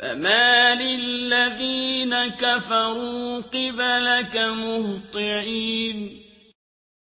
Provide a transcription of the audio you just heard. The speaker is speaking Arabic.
فَمَالِ الَّذِينَ كَفَرُوا قِبَلَكَ مُهْطِعِينَ